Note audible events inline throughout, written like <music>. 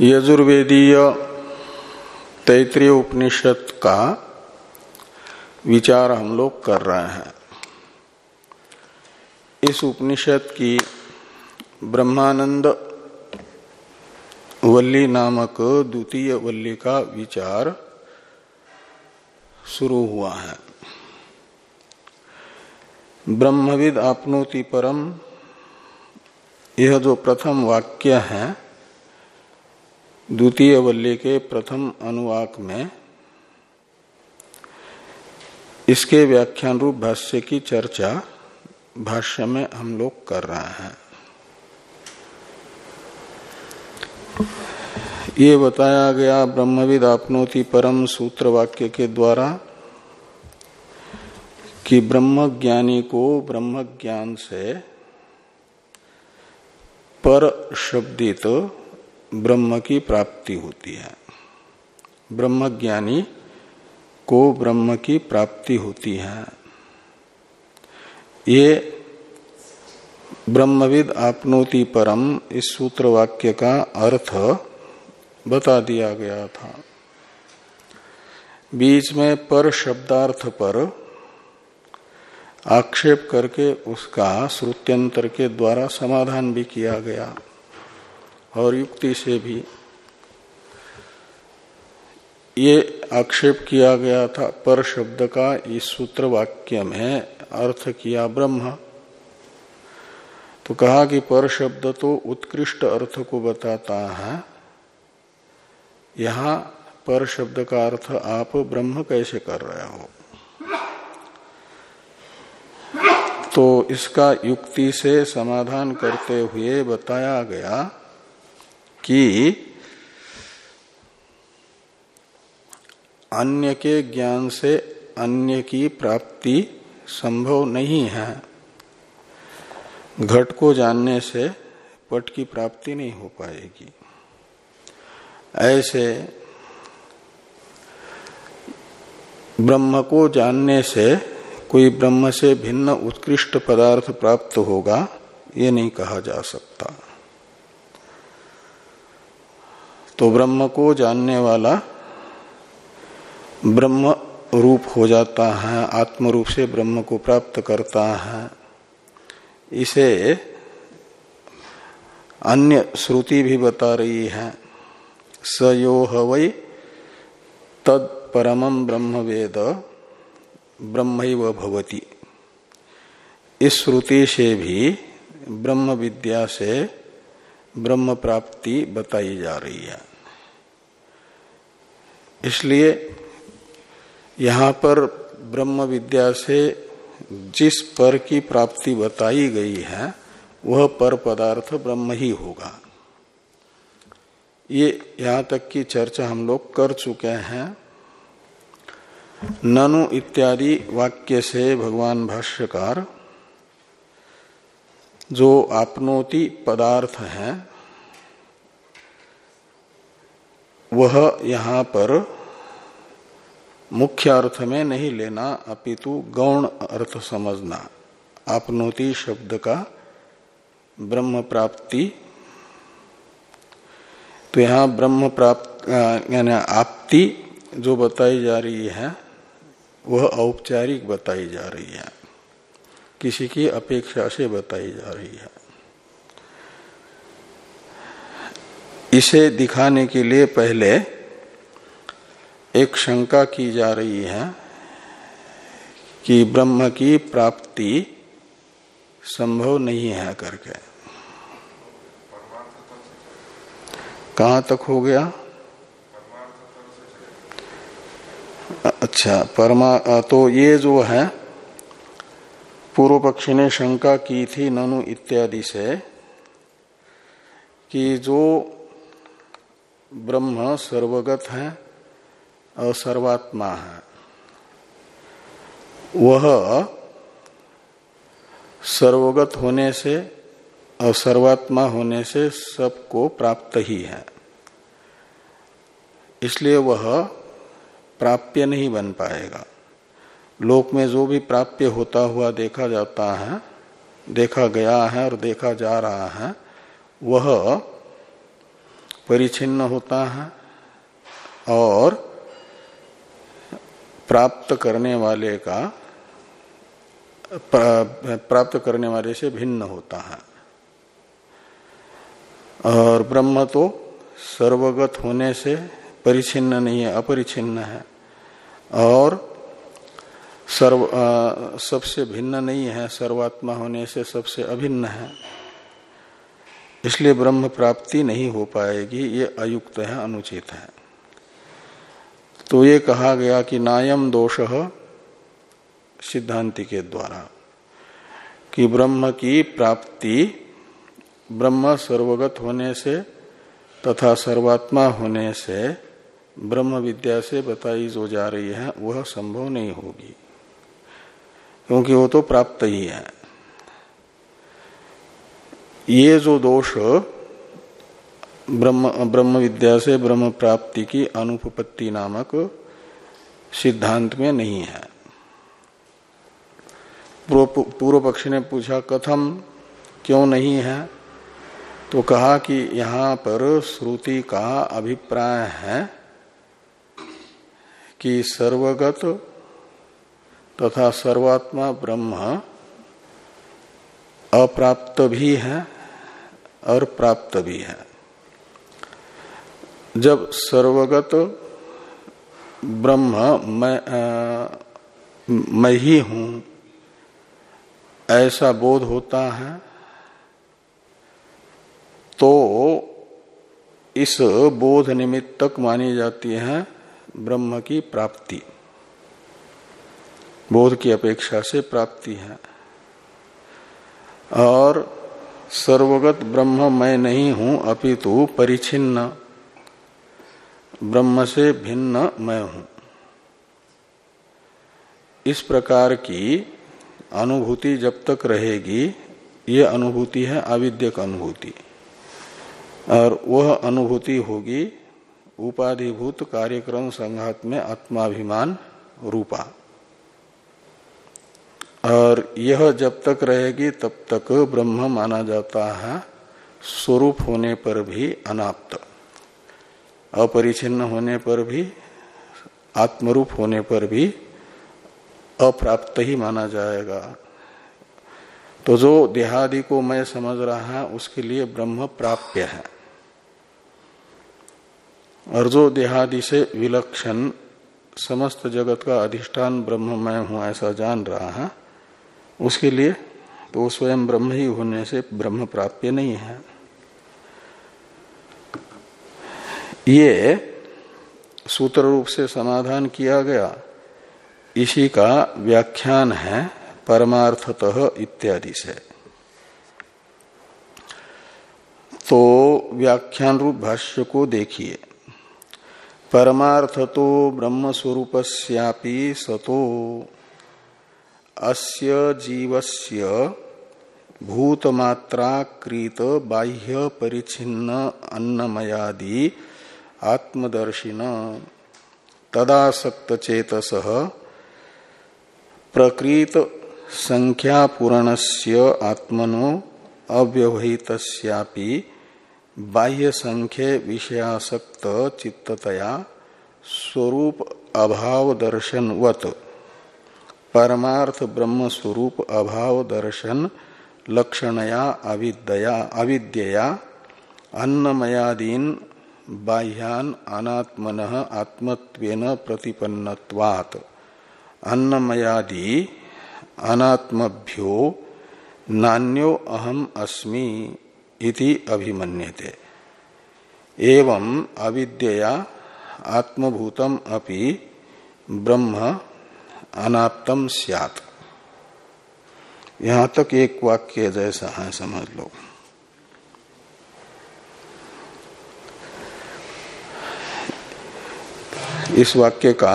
यजुर्वेदीय तैतृय उपनिषद का विचार हम लोग कर रहे हैं। इस उपनिषद की ब्रह्मानंद वल्ली नामक द्वितीय वल्ली का विचार शुरू हुआ है। ब्रह्मविद आपनोति परम, यह जो प्रथम वाक्य है द्वितीय वल्ली के प्रथम अनुवाक में इसके व्याख्यान रूप भाष्य की चर्चा भाष्य में हम लोग कर रहे हैं। ये बताया गया ब्रह्मविद आपनोति परम सूत्र वाक्य के द्वारा कि ब्रह्म ज्ञानी को ब्रह्म ज्ञान से पर शब्दित ब्रह्म की प्राप्ति होती है। ब्रह्म ज्ञानी को ब्रह्म की प्राप्ति होती है। ये ब्रह्मविद आपनोति परम इस सूत्र वाक्य का अर्थ बता दिया गया था। बीच में पर शब्दार्थ पर आक्षेप करके उसका श्रुत्यंतर के द्वारा समाधान भी किया गया। और युक्ति से भी ये आक्षेप किया गया था, पर शब्द का इस सूत्र वाक्य में अर्थ किया ब्रह्म। तो कहा कि पर शब्द तो उत्कृष्ट अर्थ को बताता है। यहाँ पर शब्द का अर्थ आप ब्रह्म कैसे कर रहे हो? तो इसका युक्ति से समाधान करते हुए बताया गया कि अन्य के ज्ञान से अन्य की प्राप्ति संभव नहीं है। घट को जानने से पट की प्राप्ति नहीं हो पाएगी। ऐसे ब्रह्म को जानने से कोई ब्रह्म से भिन्न उत्कृष्ट पदार्थ प्राप्त होगा, ये नहीं कहा जा सकता। तो ब्रह्म को जानने वाला ब्रह्म रूप हो जाता है, आत्म रूप से ब्रह्म को प्राप्त करता है। इसे अन्य श्रुति भी बता रही है। स यो हवई तद परमम ब्रह्म वेद ब्रह्म भवती। इस श्रुति से भी ब्रह्म विद्या से ब्रह्म प्राप्ति बताई जा रही है। इसलिए यहाँ पर ब्रह्म विद्या से जिस पर की प्राप्ति बताई गई है, वह पर पदार्थ ब्रह्म ही होगा। ये यहाँ तक की चर्चा हम लोग कर चुके हैं। ननु इत्यादि वाक्य से भगवान भाष्यकार, जो आपनोति पदार्थ है वह यहाँ पर मुख्य अर्थ में नहीं लेना, अपितु गौण अर्थ समझना। आपनोति शब्द का ब्रह्म प्राप्ति। तो यहाँ ब्रह्म प्राप्त यानी आपति जो बताई जा रही है, वह औपचारिक बताई जा रही है। किसी की अपेक्षा से बताई जा रही है। इसे दिखाने के लिए पहले एक शंका की जा रही है कि ब्रह्म की प्राप्ति संभव नहीं है करके। कहा तक हो गया? अच्छा परमा तो ये जो है, पूर्व पक्षी ने शंका की थी ननु इत्यादि से कि जो ब्रह्म सर्वगत है और सर्वात्मा है। वह सर्वगत होने से और सर्वात्मा होने से सबको प्राप्त ही है। इसलिए वह प्राप्य नहीं बन पाएगा। लोक में जो भी प्राप्य होता हुआ देखा जाता है, देखा गया है और देखा जा रहा है, वह परिचिन्न होता है और प्राप्त करने वाले का प्राप्त करने वाले से भिन्न होता है। और ब्रह्म तो सर्वगत होने से परिचिन्न नहीं है अपरिचिन्न है। और सर्व आ, सबसे भिन्न नहीं है सर्वात्मा होने से सबसे अभिन्न है। इसलिए ब्रह्म प्राप्ति नहीं हो पाएगी, ये अयुक्त है, अनुचित है। तो ये कहा गया कि नायम दोष सिद्धांति के द्वारा कि ब्रह्म की प्राप्ति ब्रह्म सर्वगत होने से तथा सर्वात्मा होने से ब्रह्म विद्या से बताई जो जा रही है, वह संभव नहीं होगी। क्योंकि वो तो प्राप्त ही है। ये जो दोष ब्रह्म ब्रह्म विद्या से ब्रह्म प्राप्ति की अनुपपत्ति नामक सिद्धांत में नहीं है। पूर्व पक्ष ने पूछा, कथम क्यों नहीं है? तो कहा कि यहाँ पर श्रुति का अभिप्राय है कि सर्वगत तथा सर्वात्मा ब्रह्म अप्राप्त भी है। और प्राप्त भी है। जब सर्वगत ब्रह्म मैं, मैं ही हूँ ऐसा बोध होता है तो इस बोध निमित्तक मानी जाती है ब्रह्म की प्राप्ति। बोध की अपेक्षा से प्राप्ति है। और सर्वगत ब्रह्म मैं नहीं हूँ, अपितु परिचिन्न। ब्रह्म से भिन्न मैं हूँ। इस प्रकार की अनुभूति जब तक रहेगी, ये अनुभूति है आविद्यक अनुभूति। और वह अनुभूति होगी उपाधिभूत कार्यक्रम संघात में आत्माभिमान रूपा। और यह जब तक रहेगी, तब तक ब्रह्म माना जाता है, स्वरूप होने पर भी अनाप्त। अपरिचिन्न होने पर भी, आत्मरूप होने पर भी अप्राप्त ही माना जाएगा। तो जो देहादि को मैं समझ रहा है, उसके लिए ब्रह्म प्राप्य है। और जो देहादि से विलक्षण, समस्त जगत का अधिष्ठान ब्रह्म मैं हूँ, ऐसा जान रहा है उसके लिए तो स्वयं ब्रह्म ही होने से ब्रह्म प्राप्य नहीं है। ये सूत्र रूप से समाधान किया गया। इसी का व्याख्यान है परमार्थतः इत्यादि से। तो व्याख्यान रूप भाष्य को देखिए। परमार्थ तो ब्रह्म स्वरूप सतो। अस्य जीवस्य भूतमात्राकृत बाह्य परिचिन्न अन्नमयादि आत्मदर्शिन तदासक्त चेतस प्रकृत संख्या पूरणस्य आत्मनो अव्यवहित बाह्य संख्य विषयासक्त चित्ततया स्वरूप अभाव दर्शनवत परमार्थ ब्रह्म स्वरूप अभाव दर्शन लक्षणया अविद्या, अविद्यया, अन्नमयादीन बाह्यान अनात्मन आत्मत्वेन प्रतिपन्नत्वात्। अन्नमयादि अनात्मभ्यो नान्यो अहम अस्मि इति अभिमन्यते। एवं अविद्या आत्मभूतम अपि ब्रह्म अनाप्तम सियात। यहाँ तक एक वाक्य जैसा है, समझ लो। इस वाक्य का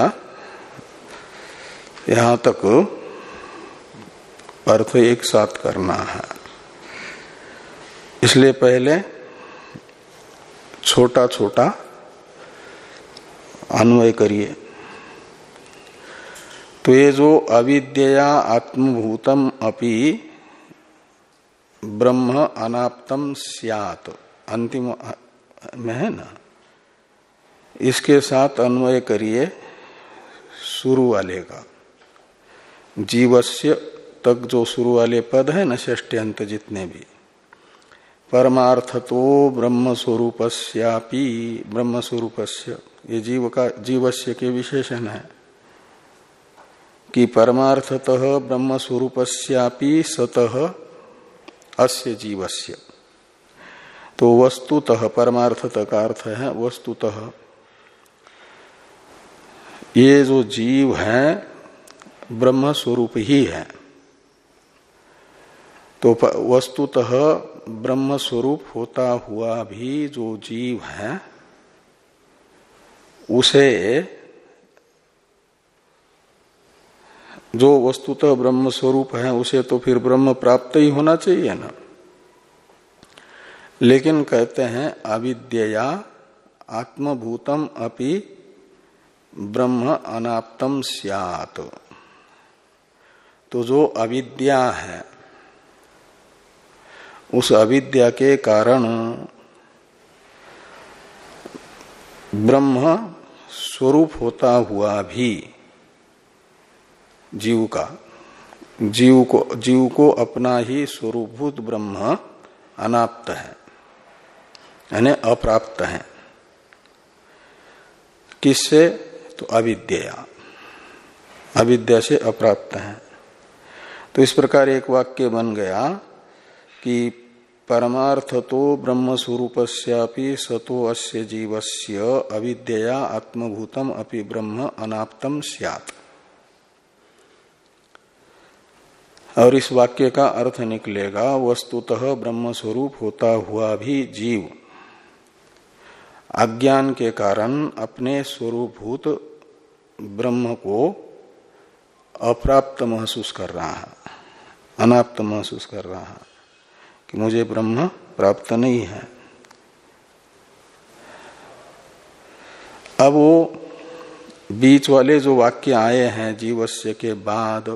यहाँ तक अर्थ एक साथ करना है। इसलिए पहले छोटा छोटा अन्वय करिए। तो ये जो अविद्या आत्मभूतम अपि ब्रह्म अनाप्तम सियात। अंतिम, में है ना? इसके साथ अन्वय करिए शुरू वाले का। जीवस्य तक जो शुरू वाले पद है न अंत जितने भी। परमार्थ तो ब्रह्म स्वरूपस्यापि ब्रह्म स्वरूपस्य ये जीव का, जीवस्य के विशेषण है। कि परमार्थतः ब्रह्म स्वरूपस्यापि सतः अस्य जीवस्य। तो वस्तुतः परमार्थतः का अर्थ है, वस्तुतः। ये जो जीव है ब्रह्म स्वरूप ही है। तो वस्तुतः ब्रह्म स्वरूप होता हुआ भी जो जीव है, उसे जो वस्तुतः ब्रह्म स्वरूप है, उसे तो फिर ब्रह्म प्राप्त ही होना चाहिए ना। लेकिन कहते हैं अविद्या आत्मभूतम अपि ब्रह्म अनाप्तम सियात। तो जो अविद्या है, उस अविद्या के कारण ब्रह्म स्वरूप होता हुआ भी जीव का। जीव को जीव को अपना ही स्वरूपभूत ब्रह्म अनाप्त है, यानी अप्राप्त है। किससे? तो अविद्या। अविद्या से अप्राप्त है। तो इस प्रकार एक वाक्य बन गया कि परमार्थ तो ब्रह्म स्वरूप सतो अस्य जीवस्य अविद्या आत्मभूतम अपि ब्रह्म अनाप्तम सियात। और इस वाक्य का अर्थ निकलेगा, वस्तुतः ब्रह्म स्वरूप होता हुआ भी जीव। अज्ञान के कारण अपने स्वरूपभूत ब्रह्म को अप्राप्त महसूस कर रहा है, अनाप्त महसूस कर रहा है कि मुझे ब्रह्म प्राप्त नहीं है। अब वो बीच वाले जो वाक्य आए हैं, जीवस्य के बाद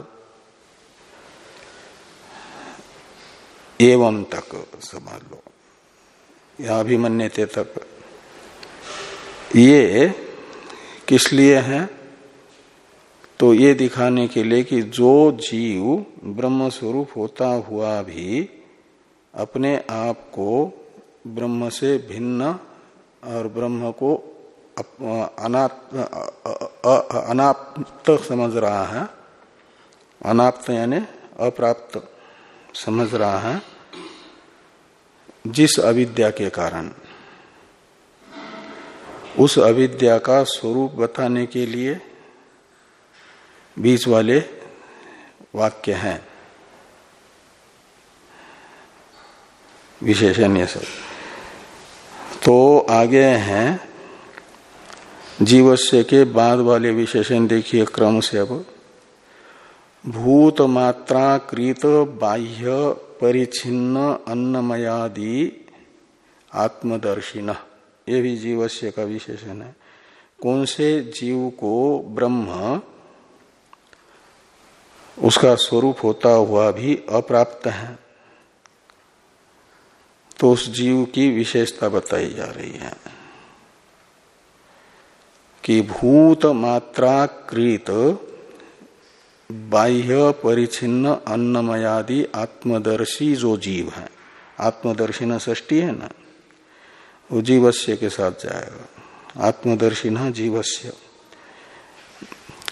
एवं तक समझ लो। या अभिमन्यते तक ये किस लिए है? तो ये दिखाने के लिए कि जो जीव ब्रह्म स्वरूप होता हुआ भी अपने आप को ब्रह्म से भिन्न और ब्रह्म को अनाप्त समझ रहा है। अनाप्त यानी अप्राप्त। समझ रहा है, जिस अविद्या के कारण, उस अविद्या का स्वरूप बताने के लिए बीच वाले वाक्य हैं। विशेषण ये सब। तो आगे हैं, जीवस्य के बाद वाले विशेषण देखिए क्रम से अब। भूत मात्रा कृत बाह्य परिचिन्न अन्नमयादि आत्मदर्शिन। ये भी जीवस्य का विशेषण है। कौन से जीव को ब्रह्म उसका स्वरूप होता हुआ भी अप्राप्त है? तो उस जीव की विशेषता बताई जा रही है कि भूत मात्रा कृत बाह्य परिचिन्न अन्नमयादि आत्मदर्शी जो जीव है। आत्मदर्शी न ष्टी है ना? वो जीवस्य के साथ जाएगा। आत्मदर्शी न जीवस्य।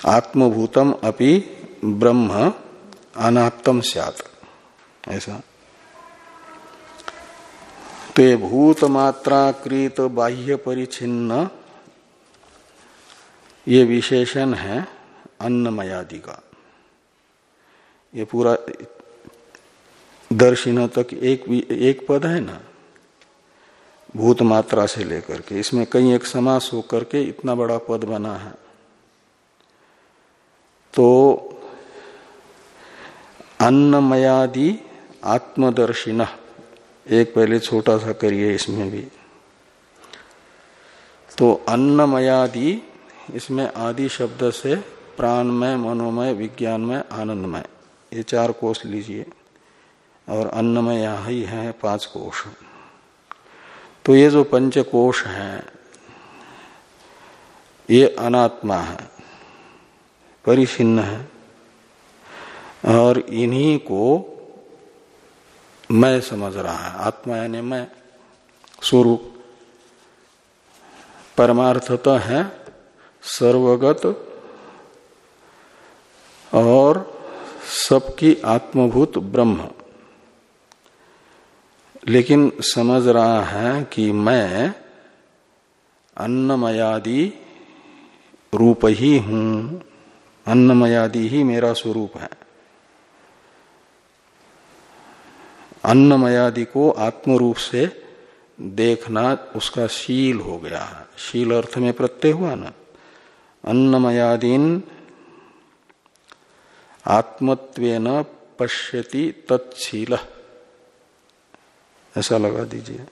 आत्मभूतम अपि ब्रह्म अनात्म सत ऐसा। तो भूत मात्रा कृत बाह्य परिचिन्न ये विशेषण है अन्नमयादि का। ये पूरा दर्शिन तक एक एक पद है ना? भूत मात्रा से लेकर के। इसमें कई एक समास होकर के इतना बड़ा पद बना है। तो अन्नमयादि आत्मदर्शिना, एक पहले छोटा सा करिए इसमें भी। तो अन्नमयादि, इसमें आदि शब्द से प्राणमय, मनोमय, विज्ञानमय, आनंदमय। ये चार कोष लीजिए, और अन्नमय यहाँ ही है पाँच कोष। तो ये जो पंचकोश है, ये अनात्मा है, परिचिन्न है, और इन्हीं को मैं समझ रहा है। आत्मा यानी मैं, स्वरूप। परमार्थतः है सर्वगत और सबकी आत्मभूत ब्रह्म। लेकिन समझ रहा है कि मैं अन्नमयादि रूप ही हूँ। अन्नमयादि ही मेरा स्वरूप है। अन्नमयादि को आत्म रूप से देखना उसका शील हो गया। है शील अर्थ में प्रत्यय हुआ ना। अन्नमयादीन आत्मत्वेन पश्यति तत्शील ऐसा लगा दीजिए।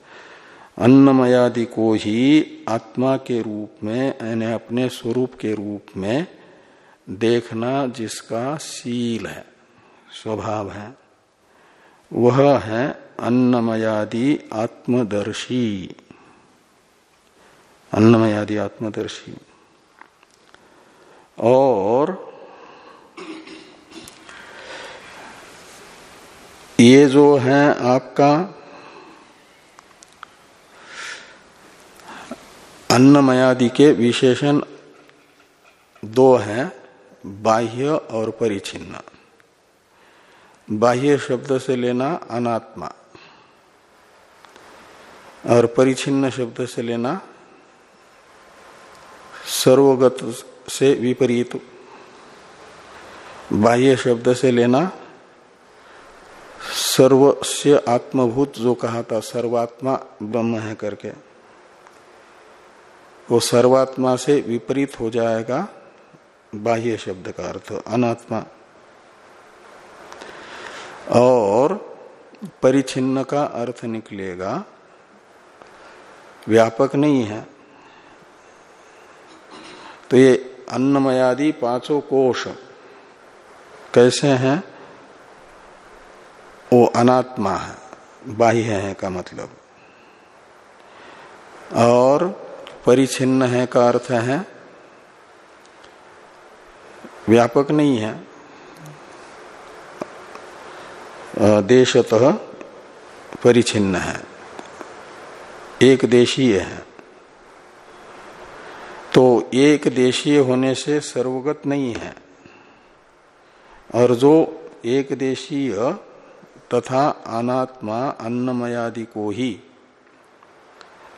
अन्नमयादि को ही आत्मा के रूप में, यानी अपने स्वरूप के रूप में देखना जिसका शील है, स्वभाव है, वह है अन्नमयादि आत्मदर्शी। अन्नमयादि आत्मदर्शी। और ये जो है आपका अन्नमयादि के विशेषण दो हैं, बाह्य और परिचिन्न। बाह्य शब्द से लेना अनात्मा और परिचिन्न शब्द से लेना सर्वगत से विपरीत। बाह्य शब्द से लेना सर्वस्य आत्मभूत जो कहा था, सर्वात्मा ब्रह्म है करके, वो सर्वात्मा से विपरीत हो जाएगा बाह्य शब्द का अर्थ, अनात्मा। और परिचिन्न का अर्थ निकलेगा, व्यापक नहीं है। तो ये अन्नमयादि पाँचों कोश कैसे हैं? वो अनात्मा है, बाह्य है का मतलब। और परिचिन्न है का अर्थ है, व्यापक नहीं है। देशतः परिचिन्न है, एक देशीय है। तो एक देशीय होने से सर्वगत नहीं है, और जो एक देशीय तथा अनात्मा अन्नमयादि को ही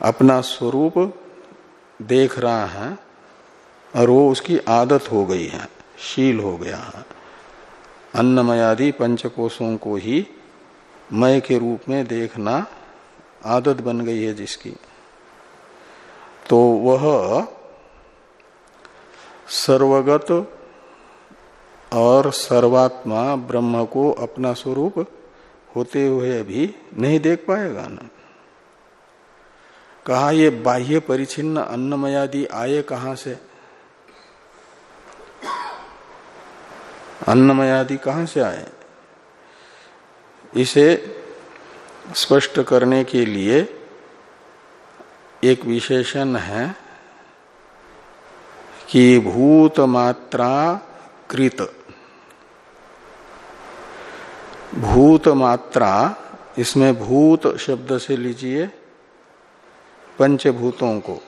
अपना स्वरूप देख रहा है और वो उसकी आदत हो गई है, शील हो गया है। अन्नमयादि पंचकोशों को ही मय के रूप में देखना आदत बन गई है जिसकी। तो वह सर्वगत और सर्वात्मा ब्रह्म को अपना स्वरूप होते हुए भी नहीं देख पाएगा ना। कहा, ये बाह्य परिचिन्न अन्नमयादि आए कहाँ से? अन्नमय आदि कहाँ से आए इसे स्पष्ट करने के लिए एक विशेषण है कि भूत मात्रा कृत। भूत मात्रा इसमें भूत शब्द से लीजिए, पंचभूतों को।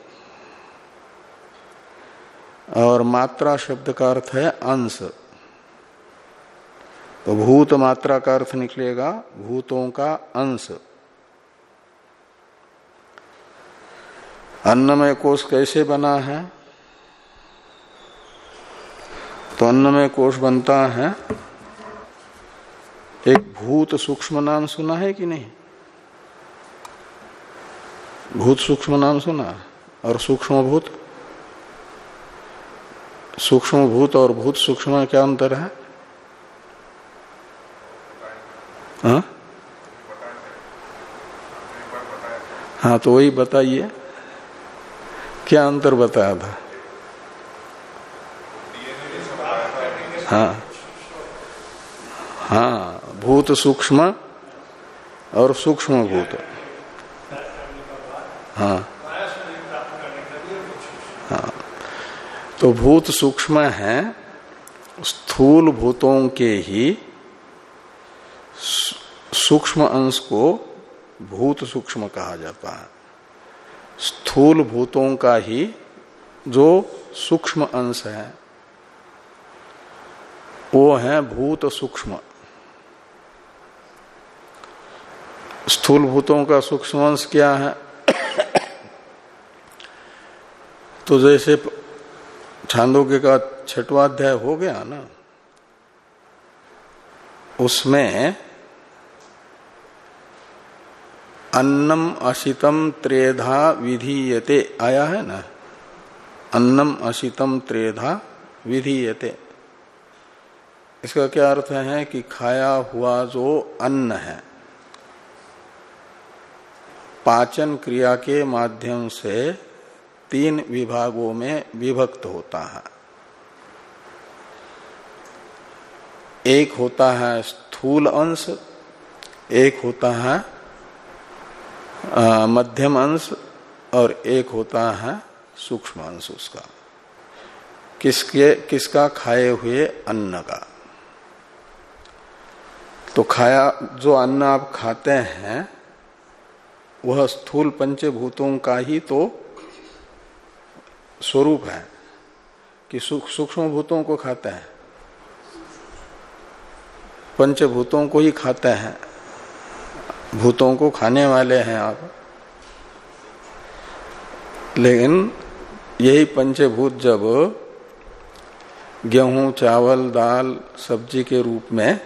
और मात्रा शब्द का अर्थ है अंश। तो भूत मात्रा का अर्थ निकलेगा, भूतों का अंश। अन्नमय कोष कैसे बना है? तो अन्नमय कोष बनता है एक भूत सूक्ष्म नाम सुना है कि नहीं? भूत सूक्ष्म नाम सुना? और सूक्ष्म भूत? सूक्ष्म भूत और भूत सूक्ष्म में क्या अंतर है? हाँ? हाँ तो वही बताइए। क्या अंतर बताया था? हाँ। हाँ। भूत सूक्ष्म और सूक्ष्म भूत। हाँ। हाँ। तो भूत सूक्ष्म है, स्थूल भूतों के ही सूक्ष्म अंश को भूत सूक्ष्म कहा जाता है। स्थूल भूतों का ही जो सूक्ष्म अंश है, वो है भूत सूक्ष्म। स्थूल भूतों का सूक्ष्म अंश क्या है? तो जैसे छांदोग्य का छठवाध्याय हो गया ना, उसमें अन्नम अशितम त्रेधा विधीयते आया है ना? अन्नम अशितम त्रेधा विधीयते। इसका क्या अर्थ है कि खाया हुआ जो अन्न है पाचन क्रिया के माध्यम से तीन विभागों में विभक्त होता है। एक होता है स्थूल अंश, एक होता है मध्यम अंश और एक होता है सूक्ष्म अंश उसका। किसके, किसका खाए हुए अन्न का? तो खाया, जो अन्न आप खाते हैं वह स्थूल पंचभूतों का ही तो स्वरूप है कि सूक्ष्म भूतों को खाते हैं। पंचभूतों को ही खाते हैं। भूतों को खाने वाले हैं आप। लेकिन यही पंचभूत जब गेहूँ, चावल, दाल, सब्ज़ी के रूप में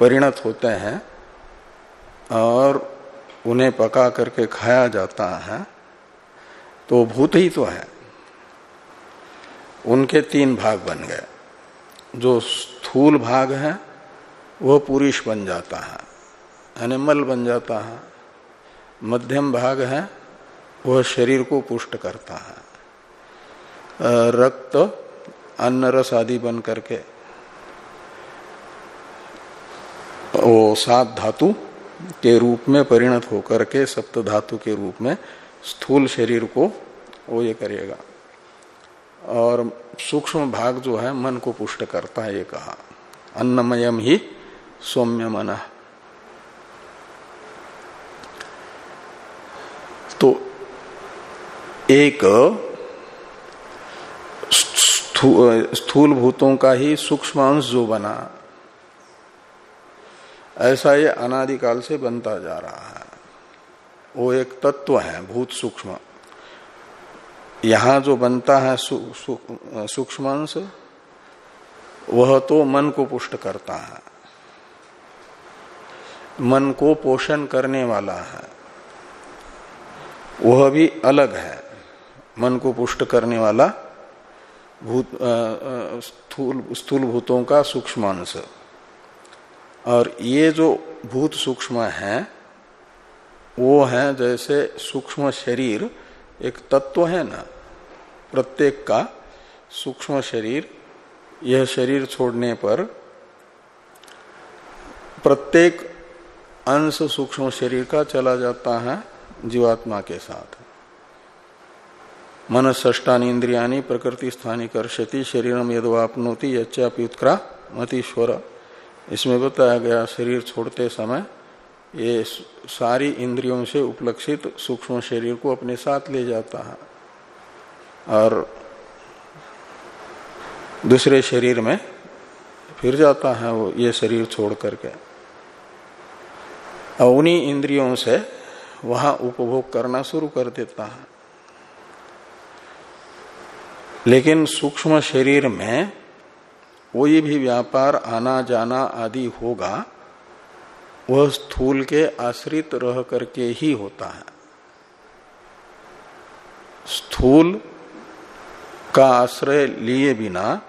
परिणत होते हैं और उन्हें पका करके खाया जाता है तो भूत ही तो है। उनके तीन भाग बन गए। जो स्थूल भाग है वह पुरुष बन जाता है यानी मल बन जाता है। मध्यम भाग है वह शरीर को पुष्ट करता है। रक्त, अन्न रस आदि बन करके, वो सात धातु के रूप में परिणत होकर के सप्त धातु के रूप में स्थूल शरीर को वो ये करेगा। और सूक्ष्म भाग जो है, मन को पुष्ट करता है, ये कहा। अन्नमयम ही सौम्य मन तो एक स्थूल भूतों का ही सूक्ष्म अंश जो बना ऐसा ये अनादिकाल से बनता जा रहा है। वो एक तत्व है, भूत सूक्ष्म। यहाँ जो बनता है सूक्ष्म वह तो मन को पुष्ट करता है। मन को पोषण करने वाला है। वह भी अलग है। मन को पुष्ट करने वाला भूत स्थूल स्थूल भूतों का सूक्ष्म अंश। और ये जो भूत सूक्ष्म है, वो है जैसे सूक्ष्म शरीर, एक तत्व है ना, प्रत्येक का सूक्ष्म शरीर, यह शरीर छोड़ने पर प्रत्येक अंश सूक्ष्म शरीर का चला जाता है जीवात्मा के साथ। मन ष्टानी इंद्रियानी प्रकृति स्थानी कर्षति शरीरम यदवापनोति यच्चाप्युत्क्रा मतीश्वर इसमें बताया गया शरीर छोड़ते समय ये सारी इंद्रियों से उपलक्षित सूक्ष्म शरीर को अपने साथ ले जाता है। और दूसरे शरीर में फिर जाता है वो, ये शरीर छोड़ करके। और उन्हीं इंद्रियों से वहाँ उपभोग करना शुरू कर देता है। लेकिन सूक्ष्म शरीर में कोई भी व्यापार आना जाना आदि होगा, वह स्थूल के आश्रित रह करके ही होता है। स्थूल का आश्रय लिए बिना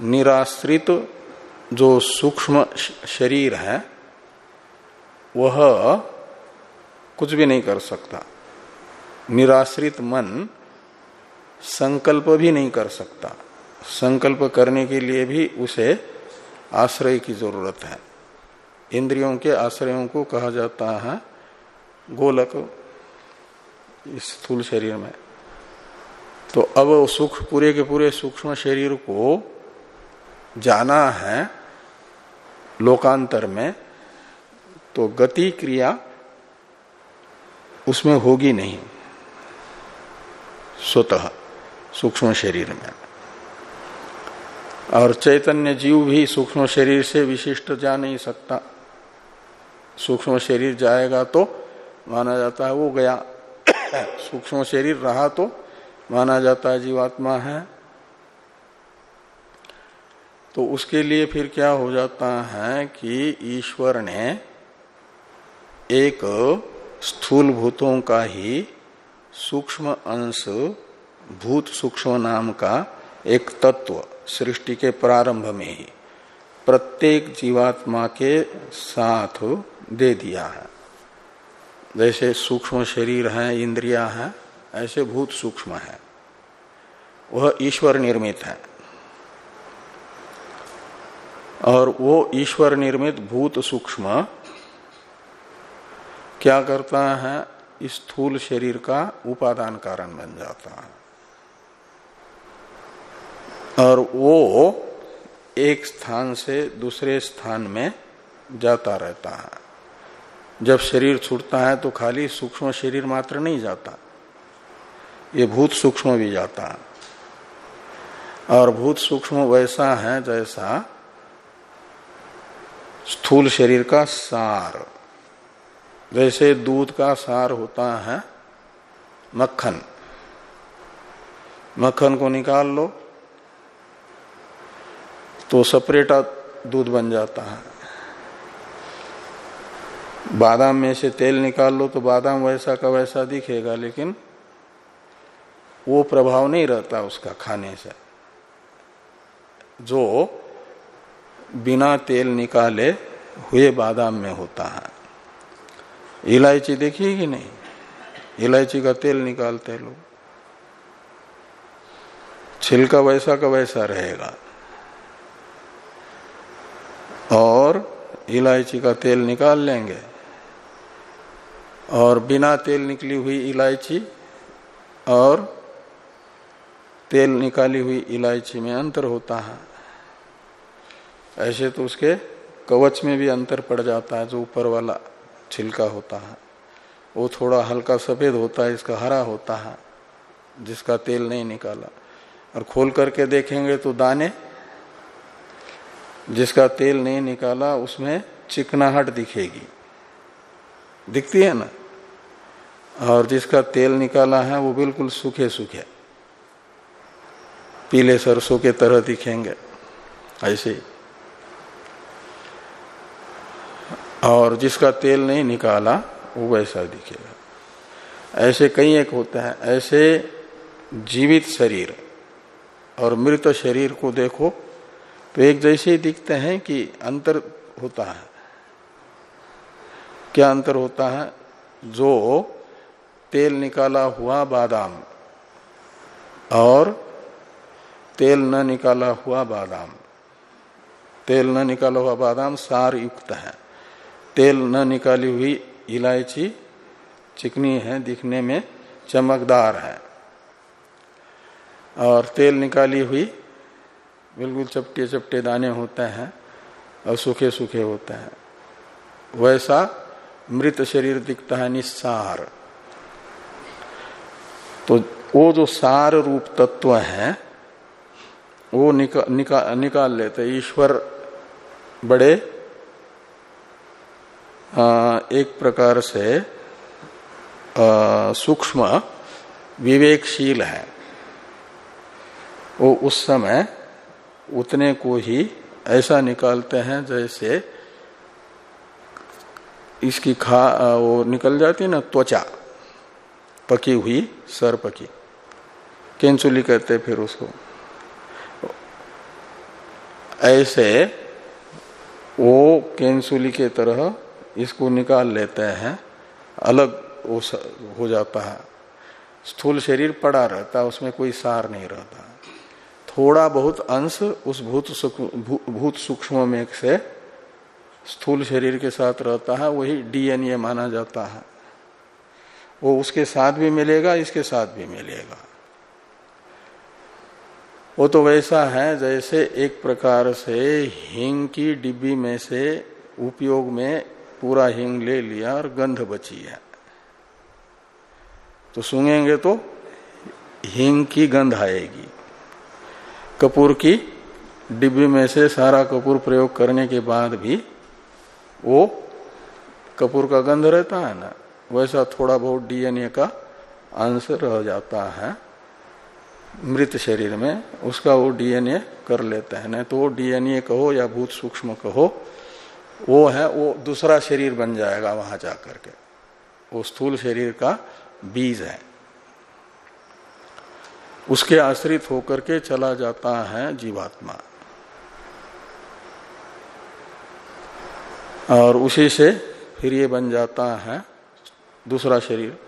निराश्रित जो सूक्ष्म शरीर है, वह कुछ भी नहीं कर सकता। निराश्रित मन संकल्प भी नहीं कर सकता। संकल्प करने के लिए भी उसे आश्रय की ज़रूरत है। इंद्रियों के आश्रयों को कहा जाता है, गोलक, इस स्थूल शरीर में। तो अब सुख, पूरे के पूरे सूक्ष्म शरीर को जाना है लोकांतर में तो गति क्रिया उसमें होगी नहीं। स्वतः सूक्ष्म शरीर में। और चैतन्य जीव भी सूक्ष्म शरीर से विशिष्ट जा नहीं सकता। सूक्ष्म शरीर जाएगा तो माना जाता है वो गया। <coughs> सूक्ष्म शरीर रहा तो माना जाता है जीवात्मा है। तो उसके लिए फिर क्या हो जाता है कि ईश्वर ने एक स्थूल भूतों का ही सूक्ष्म अंश, भूत सूक्ष्म नाम का एक तत्व सृष्टि के प्रारंभ में ही प्रत्येक जीवात्मा के साथ दे दिया है। जैसे सूक्ष्म शरीर है, इंद्रिया है, ऐसे भूत सूक्ष्म है। वह ईश्वर निर्मित है। और वो ईश्वर निर्मित भूत सूक्ष्म क्या करता है? स्थूल शरीर का उपादान कारण बन जाता है। और वो एक स्थान से दूसरे स्थान में जाता रहता है। जब शरीर छूटता है तो खाली सूक्ष्म शरीर मात्र नहीं जाता। ये भूत सूक्ष्म भी जाता है। और भूत सूक्ष्म वैसा है जैसा स्थूल शरीर का सार। जैसे दूध का सार होता है मक्खन। मक्खन को निकाल लो तो सपरेटा दूध बन जाता है। बादाम में से तेल निकाल लो तो बादाम वैसा का वैसा दिखेगा, लेकिन वो प्रभाव नहीं रहता उसका खाने से। जो बिना तेल निकाले हुए बादाम में होता है। इलायची देखिए कि नहीं? इलायची का तेल निकालते लोग। छिलका वैसा का वैसा रहेगा। और इलायची का तेल निकाल लेंगे। और बिना तेल निकली हुई इलायची और तेल निकाली हुई इलायची में अंतर होता है। ऐसे तो उसके कवच में भी अंतर पड़ जाता है, जो ऊपर वाला छिलका होता है। वो थोड़ा हल्का सफ़ेद होता है, इसका हरा होता है, जिसका तेल नहीं निकाला। और खोल करके देखेंगे तो दाने जिसका तेल नहीं निकाला, उसमें चिकनाहट दिखेगी। दिखती है ना? और जिसका तेल निकाला है, वो बिल्कुल सूखे सूखे पीले सरसों के तरह दिखेंगे, ऐसे। और जिसका तेल नहीं निकाला, वो वैसा दिखेगा। ऐसे कई एक होता है। ऐसे जीवित शरीर और मृत शरीर को देखो तो एक जैसे ही दिखते हैं कि अंतर होता है। क्या अंतर होता है? जो तेल निकाला हुआ बादाम और तेल न निकाला हुआ बादाम। तेल न निकाला हुआ बादाम सार युक्त है। तेल न निकाली हुई इलायची चिकनी है, दिखने में चमकदार है। और तेल निकाली हुई बिल्कुल चपटे चपटे दाने होते हैं और सूखे सूखे होते हैं। वैसा मृत शरीर दिखता है निस्सार। तो वो जो सार रूप तत्व है वो निका, निका, निकाल लेते ईश्वर बड़े आ, एक प्रकार से सूक्ष्म विवेकशील है। वो उस समय उतने को ही ऐसा निकालते हैं जैसे इसकी खा वो निकल जाती ना त्वचा, पकी हुई सर पकी केंचुली कहते फिर उसको। ऐसे वो केंसुली के तरह इसको निकाल लेते हैं, अलग हो जाता है। स्थूल शरीर पड़ा रहता है उसमें कोई सार नहीं रहता। थोड़ा बहुत अंश उस भूत भूत सूक्ष्म में से स्थूल शरीर के साथ रहता है, वही डीएनए माना जाता है। वो उसके साथ भी मिलेगा, इसके साथ भी मिलेगा। वो तो वैसा है, जैसे एक प्रकार से हिंग की डिब्बी में से उपयोग में पूरा हिंग ले लिया और गंध बची है। तो सूंघेंगे तो हिंग की गंध आएगी। कपूर की डिब्बी में से सारा कपूर प्रयोग करने के बाद भी वो कपूर का गंध रहता है ना, वैसा थोड़ा बहुत डीएनए का अंश रह जाता है मृत शरीर में, उसका वो डीएनए कर लेता है। नहीं तो वो डीएनए कहो या भूत सूक्ष्म कहो, वो है, वो दूसरा शरीर बन जाएगा वहाँ जाकर के। वो स्थूल शरीर का बीज है। उसके आश्रित होकर के चला जाता है जीवात्मा। और उसी से फिर ये बन जाता है दूसरा शरीर।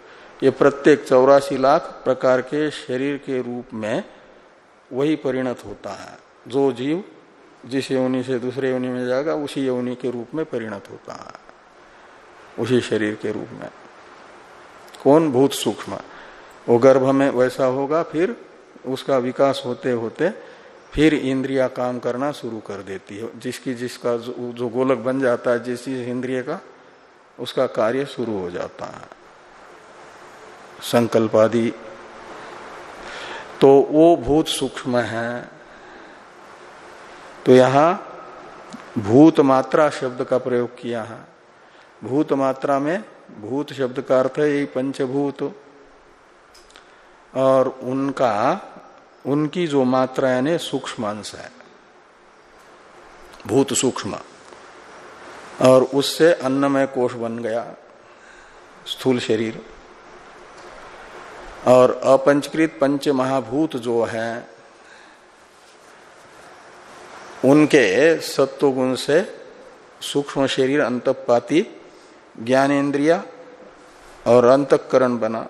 ये प्रत्येक चौरासी लाख प्रकार के शरीर के रूप में वही परिणत होता है। जो जीव जिस योनि से दूसरे योनि में जाएगा, उसी योनि के रूप में परिणत होता है। उसी शरीर के रूप में। कौन भूत सूक्ष्म वो गर्भ में वैसा होगा फिर उसका विकास होते होते फिर इंद्रिया काम करना शुरू कर देती है। जिसकी जिसका जो, जो गोलक बन जाता है जिस इंद्रिय का उसका कार्य शुरू हो जाता है। संकल्प आदि तो वो भूत सूक्ष्म है। तो यहाँ भूत मात्रा शब्द का प्रयोग किया है। भूत मात्रा में भूत शब्द का अर्थ है यही पंचभूत। और उनका, उनकी जो मात्रा यानी सूक्ष्म अंश है, भूत सूक्ष्म, और उससे अन्नमय कोष बन गया, स्थूल शरीर। और अपंचकृत पंच महाभूत जो है, उनके सत्व गुण से सूक्ष्म शरीर, अंतपाती ज्ञानेन्द्रिया और अंतकरण बना।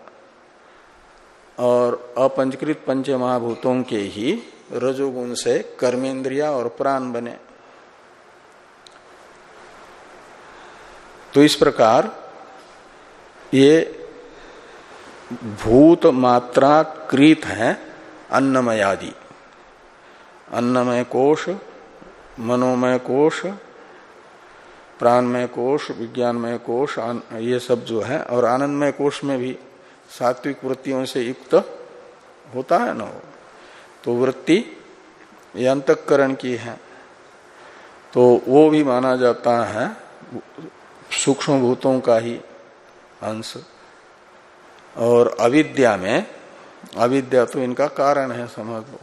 और अपंचकृत पंच महाभूतों के ही रजोगुण से कर्मेंद्रिया और प्राण बने। तो इस प्रकार ये भूत मात्रा कृत है अन्नमयादि। अन्नमय कोश, मनोमय कोश, प्राणमय कोश, विज्ञानमय कोश ये सब जो है और आनंदमय कोश में भी सात्विक वृत्तियों से युक्त होता है ना तो वृत्ति अंतकरण की है। तो वो भी माना जाता है सूक्ष्म भूतों का ही अंश। और अविद्या में, अविद्या तो इनका कारण है समझ लो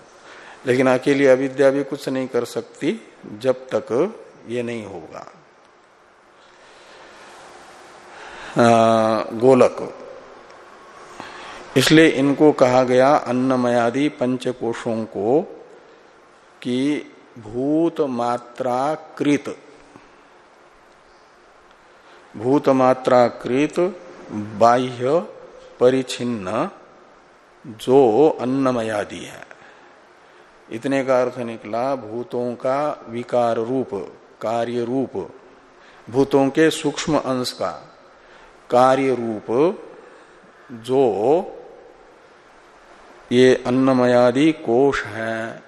लेकिन अकेली अविद्या भी कुछ नहीं कर सकती, जब तक ये नहीं होगा। गोलक। इसलिए इनको कहा गया अन्नमयादि पंचकोशों को कि भूत मात्रा कृत भूत मात्रा कृत बाह्य परिचिन्न जो अन्नमयादि है। इतने का अर्थ निकला, भूतों का विकार रूप, कार्य रूप, भूतों के सूक्ष्म अंश का कार्य रूप जो ये अन्नमयादि कोश हैं।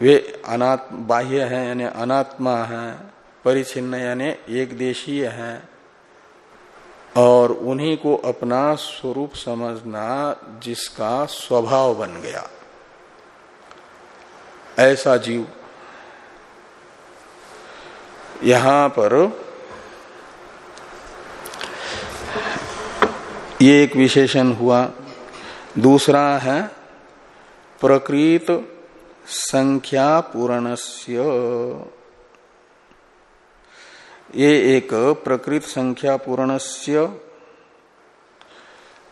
वे अनात्, बाह्य है, यानी अनात्मा है परिचिन्न यानी एक देशीय है। और उन्हीं को अपना स्वरूप समझना जिसका स्वभाव बन गया। ऐसा जीव। यहाँ पर ये एक विशेषण हुआ। दूसरा है, प्रकृत संख्या पूर्णस्य। ये एक प्रकृत संख्या पूर्णस्य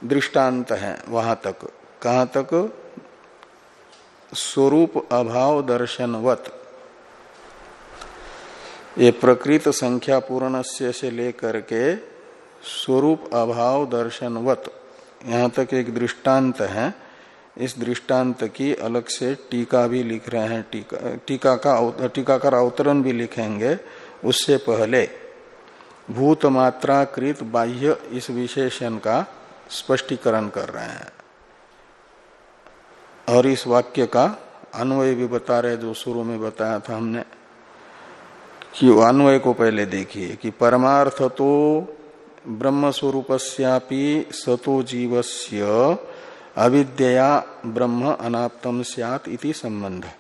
दृष्टांत है, वहाँ तक। कहा तक? स्वरूप अभाव दर्शनवत। ये प्रकृत संख्या पूर्णस्य से लेकर के स्वरूप अभाव दर्शनवत। यहाँ तक एक दृष्टांत है। इस दृष्टांत की अलग से टीका भी लिख रहे हैं। टीका टीका का टीकाकार अवतरण भी लिखेंगे उससे पहले। भूत मात्रा कृत बाह्य इस विशेषण का स्पष्टीकरण कर रहे हैं। और इस वाक्य का अन्वय भी बता रहे जो शुरू में बताया था हमने। कि अन्वय को पहले देखिए कि परमार्थ तो ब्रह्म स्वरूप सतो जीवस्य अविद्या ब्रह्म अनाप्तम सियात इति संबंध।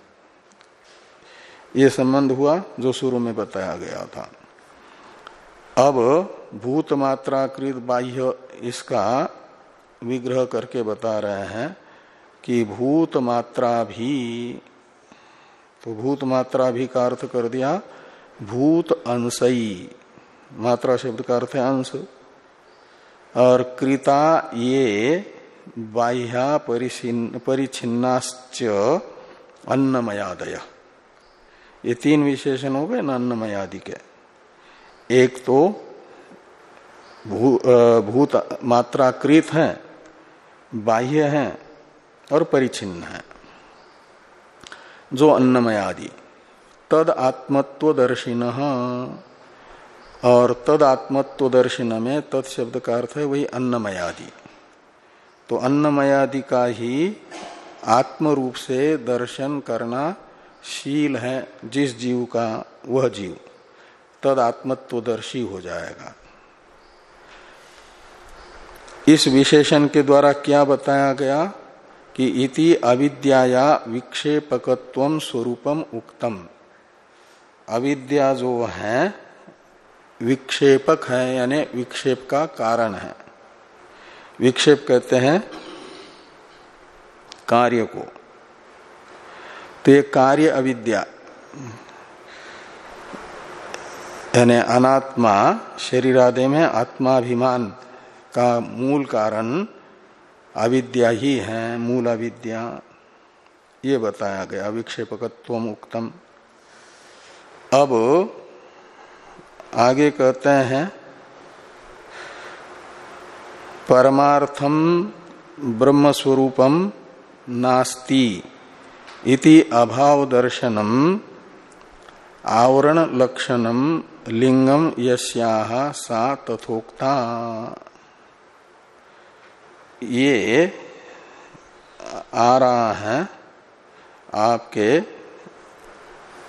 ये संबंध हुआ जो शुरू में बताया गया था। अब भूत मात्राकृत बाह्य इसका विग्रह करके बता रहे हैं कि भूत मात्रा भी तो भूत मात्रा भी का अर्थ कर दिया, भूत अंशई मात्रा शब्द का अर्थ है अंश। और कृता ये बाह्या परिचिन्नाश्च अन्नमयादय। ये तीन विशेषण हो गए न अन्नमयादि के। एक तो भू, भूत मात्राकृत है बाह्य है और परिचिन्न है। जो अन्नमयादि तद आत्मत्व दर्शिन और तद आत्मत्व दर्शिन में तद शब्द का अर्थ है वही अन्नमयादि। तो अन्नमयादि का ही आत्म रूप से दर्शन करना शील है, जिस जीव का वह जीव तद आत्मत्वदर्शी हो जाएगा। इस विशेषण के द्वारा क्या बताया गया कि इति अविद्या विक्षेपकत्व स्वरूपम उक्तम। अविद्या जो है विक्षेपक है, यानी विक्षेप का कारण है। विक्षेप कहते हैं कार्य को। तो ये कार्य अविद्या, यानी अनात्मा शरीर आदि में आत्माभिमान का मूल कारण अविद्या ही है, मूल अविद्या। ये बताया गया विक्षेपकत्व उक्तम अब आगे कहते हैं, परमार्थम ब्रह्म स्वरूपम नास्ति इति अभाव दर्शनम आवरण लक्षणम लिंगम यस्याह सा तथोक्ता। ये आ रहा है आपके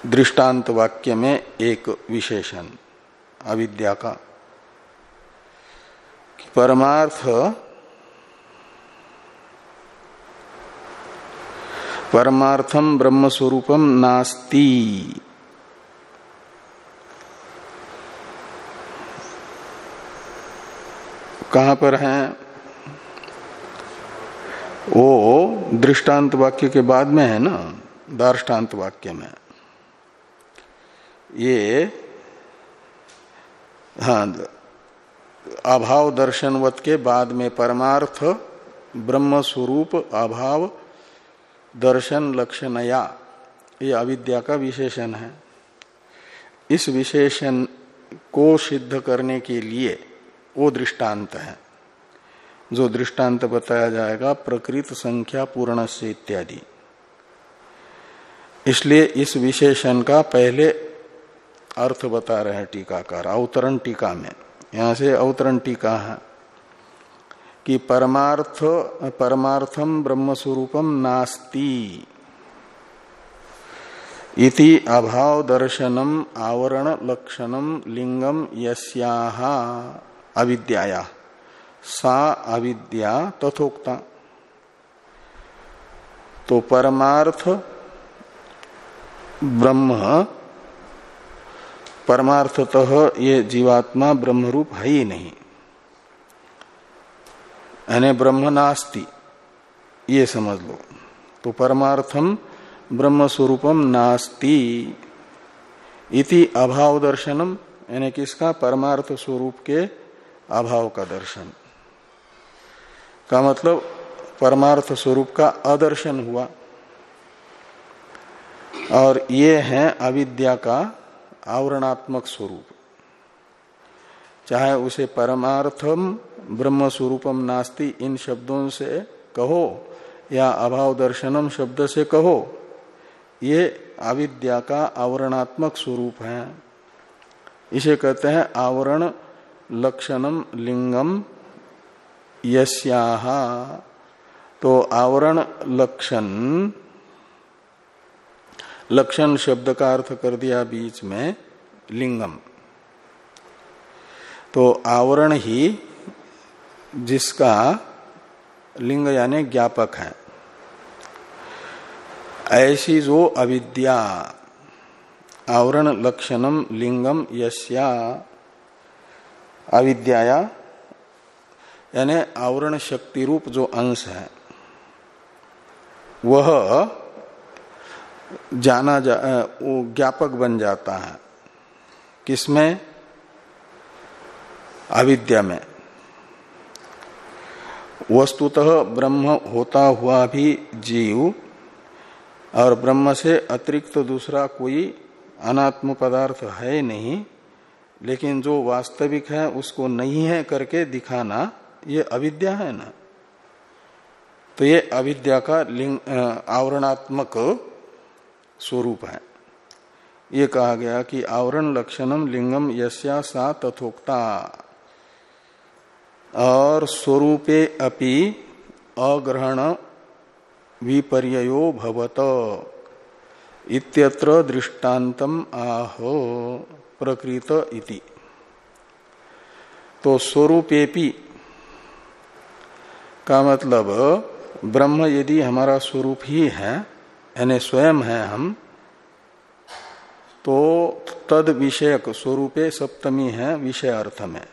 दृष्टांत वाक्य में एक विशेषण। अविद्या का। कि परमार्थ परमार्थम ब्रह्म स्वरूपम नास्ति। कहाँ पर है? वो दृष्टांत वाक्य के बाद में है ना दार्टान्त वाक्य में। ये हाँ अभाव दर्शनवत के बाद में परमार्थ ब्रह्म स्वरूप अभाव, दर्शन लक्षणया, ये अविद्या का विशेषण है। इस विशेषण को सिद्ध करने के लिए वो दृष्टांत है। जो दृष्टांत बताया जाएगा, प्रकृत संख्या पूर्ण से इत्यादि। इसलिए इस विशेषण का पहले अर्थ बता रहे हैं टीकाकार, अवतरण टीका में। यहाँ से अवतरण टीका है कि परमार्थ परमार्थम ब्रह्म स्वरूपम नास्ति। इति अभाव दर्शनम आवरण लक्षणम लिंगम यस्याह अविद्या सा अविद्या तथोक्ता। तो परमार्थ ब्रह्म परमार्थतः ये जीवात्मा ब्रह्मरूप है ही नहीं। यानी ब्रह्म नास्ति, ये समझ लो। तो परमार्थम ब्रह्म स्वरूपम नास्ति इति अभाव दर्शनम, यानी किसका? परमार्थ स्वरूप के अभाव का दर्शन। का मतलब परमार्थ स्वरूप का अदर्शन हुआ। और ये है अविद्या का आवरणात्मक स्वरूप। चाहे उसे परमार्थम ब्रह्म स्वरूपम नास्ति, इन शब्दों से कहो या अभाव दर्शनम शब्द से कहो, ये अविद्या का आवरणात्मक स्वरूप है। इसे कहते हैं आवरण लक्षणम लिंगम यस्या तो आवरण लक्षण लक्षण शब्द का अर्थ कर दिया बीच में लिंगम। तो आवरण ही जिसका लिंग यानी ज्ञापक है। ऐसी जो अविद्या, आवरण लक्षणम लिंगम यस्या अविद्याया, यानी आवरण शक्ति रूप जो अंश है, वह जाना जा वो ज्ञापक बन जाता है। किसमें? अविद्या में। वस्तुतः ब्रह्म होता हुआ भी जीव, और ब्रह्म से अतिरिक्त तो दूसरा कोई अनात्म पदार्थ है नहीं, लेकिन जो वास्तविक है, उसको नहीं है करके दिखाना, ये अविद्या है ना? तो ये अविद्या का लिंग आवरणात्मक स्वरूप है। ये कहा गया कि आवरण लक्षणम लिंगम यस्या सा तथोक्ता। और स्वरूपे अपि अग्रहण विपर्यो भवत। इत्यत्र दृष्टान्तम आहो प्रकृत इति। तो स्वरूपेपि का मतलब ब्रह्म यदि हमारा स्वरूप ही है यानी स्वयं है हम तो तद विषयक स्वरूपे सप्तमी है विषय अर्थ में।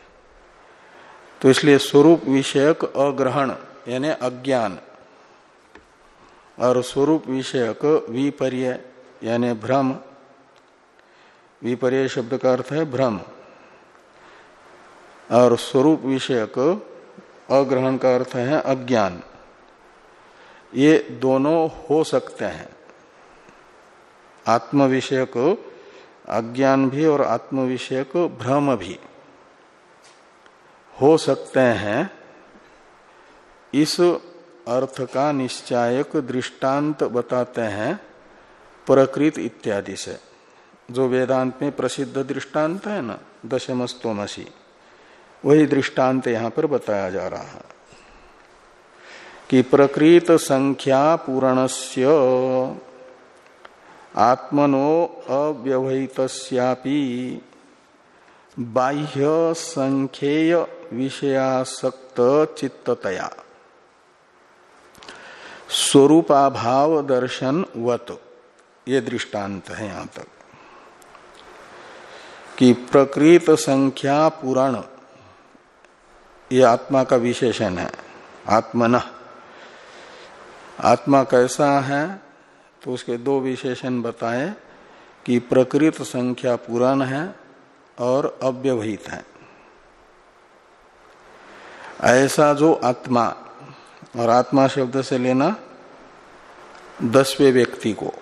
तो इसलिए स्वरूप विषयक अग्रहण, यानी अज्ञान, और स्वरूप विषयक विपर्य, यानी भ्रम। विपर्य शब्द का अर्थ है भ्रम। और स्वरूप विषयक अग्रहण का अर्थ है अज्ञान। ये दोनों हो सकते हैं। आत्म विषयक अज्ञान भी और आत्म विषयक भ्रम भी हो सकते हैं। इस अर्थ का निश्चायक दृष्टांत बताते हैं प्रकृत इत्यादि से। जो वेदांत में प्रसिद्ध दृष्टांत है ना, दशमस्तोमसी, वही दृष्टांत यहाँ पर बताया जा रहा है। कि प्रकृत संख्या पूरणस्य आत्मनो अव्यवहित बाह्य संख्येय विषयासक्त चित्ततया स्वरूपाभाव दर्शन वत ये दृष्टांत है यहाँ तक। कि प्रकृत संख्या पुराण, ये आत्मा का विशेषण है। आत्मन। आत्मा कैसा है तो उसके दो विशेषण बताए कि प्रकृत संख्या पुराण है और अव्यवहित है। ऐसा जो आत्मा, और आत्मा शब्द से लेना दसवें व्यक्ति को।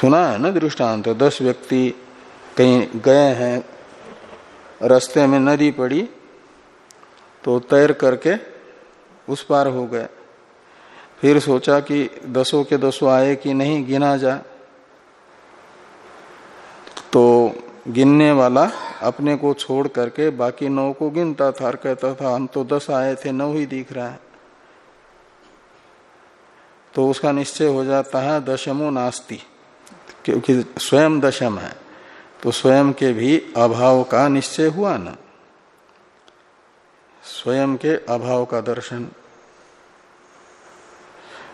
सुना है ना दृष्टांत तो दस व्यक्ति कहीं गए हैं, रास्ते में नदी पड़ी तो तैर करके उस पार हो गए। फिर सोचा कि दसों के दसों आए कि नहीं, गिना जाए। तो गिनने वाला अपने को छोड़ करके बाकी नौ को गिनता था और कहता था, हम तो दस आए थे, नौ ही दिख रहा है। तो उसका निश्चय हो जाता है, दशमो नास्ति, क्योंकि स्वयं दशम है। तो स्वयं के भी अभाव का निश्चय हुआ ना। स्वयं के अभाव का दर्शन।